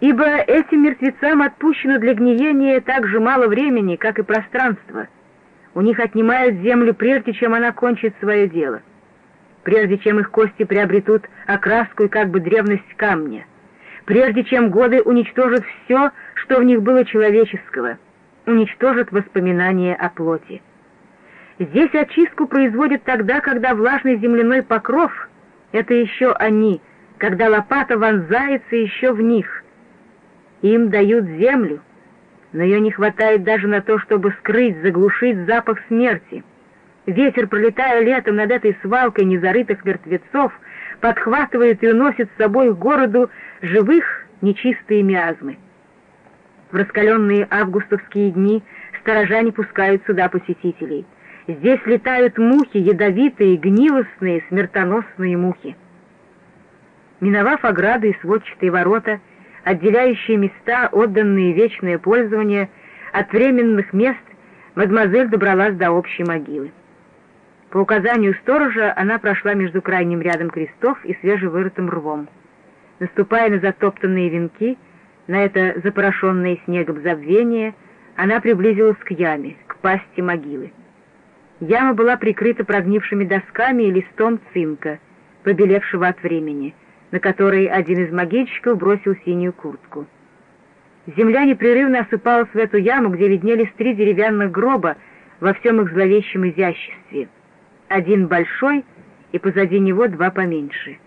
ибо этим мертвецам отпущено для гниения так же мало времени, как и пространство. У них отнимают землю, прежде чем она кончит свое дело, прежде чем их кости приобретут окраску и как бы древность камня, прежде чем годы уничтожат все, что в них было человеческого, уничтожат воспоминания о плоти. Здесь очистку производят тогда, когда влажный земляной покров — это еще они, когда лопата вонзается еще в них — им дают землю, но ее не хватает даже на то, чтобы скрыть, заглушить запах смерти. Ветер, пролетая летом над этой свалкой незарытых мертвецов, подхватывает и уносит с собой к городу живых нечистые миазмы. В раскаленные августовские дни сторожа не пускают сюда посетителей. Здесь летают мухи, ядовитые, гнилостные, смертоносные мухи. Миновав ограды и сводчатые ворота, отделяющие места, отданные вечное пользование, от временных мест, мадемуазель добралась до общей могилы. По указанию сторожа она прошла между крайним рядом крестов и свежевырытым рвом. Наступая на затоптанные венки, на это запорошенное снегом забвение, она приблизилась к яме, к пасти могилы. Яма была прикрыта прогнившими досками и листом цинка, побелевшего от времени — на которой один из могильщиков бросил синюю куртку. Земля непрерывно осыпалась в эту яму, где виднелись три деревянных гроба во всем их зловещем изяществе. Один большой и позади него два поменьше.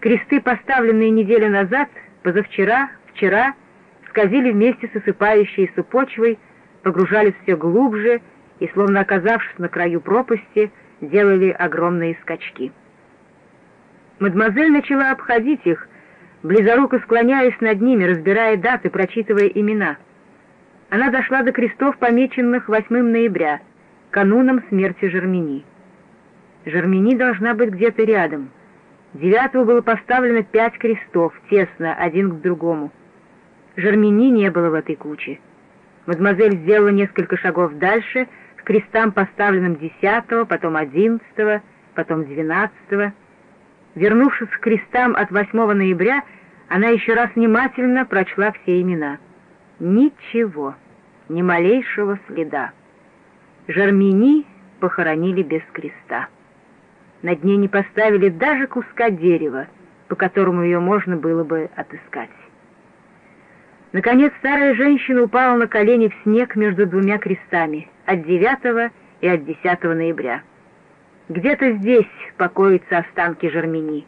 Кресты, поставленные неделю назад, позавчера, вчера, скользили вместе с осыпающейся почвой, погружались все глубже и, словно оказавшись на краю пропасти, делали огромные скачки. Мадемуазель начала обходить их, близоруко склоняясь над ними, разбирая даты, прочитывая имена. Она дошла до крестов, помеченных 8 ноября, кануном смерти Жермени. Жермени должна быть где-то рядом. Девятого было поставлено пять крестов, тесно, один к другому. Жермени не было в этой куче. Мадемуазель сделала несколько шагов дальше, к крестам, поставленным десятого, потом одиннадцатого, потом двенадцатого. Вернувшись к крестам от 8 ноября, она еще раз внимательно прочла все имена. Ничего, ни малейшего следа. Жармини похоронили без креста. Над ней не поставили даже куска дерева, по которому ее можно было бы отыскать. Наконец старая женщина упала на колени в снег между двумя крестами от 9 и от 10 ноября. Где-то здесь покоятся останки Жермени.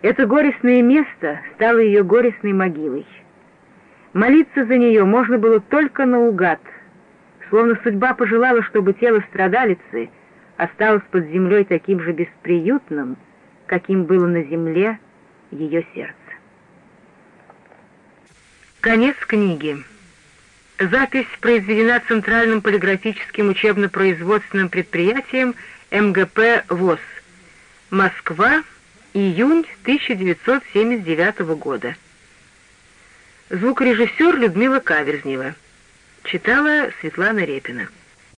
Это горестное место стало ее горестной могилой. Молиться за нее можно было только наугад, словно судьба пожелала, чтобы тело страдалицы осталось под землей таким же бесприютным, каким было на земле ее сердце. Конец книги. Запись произведена Центральным полиграфическим учебно-производственным предприятием МГП ВОЗ. Москва, июнь 1979 года. Звукорежиссер Людмила Каверзнева. Читала Светлана Репина.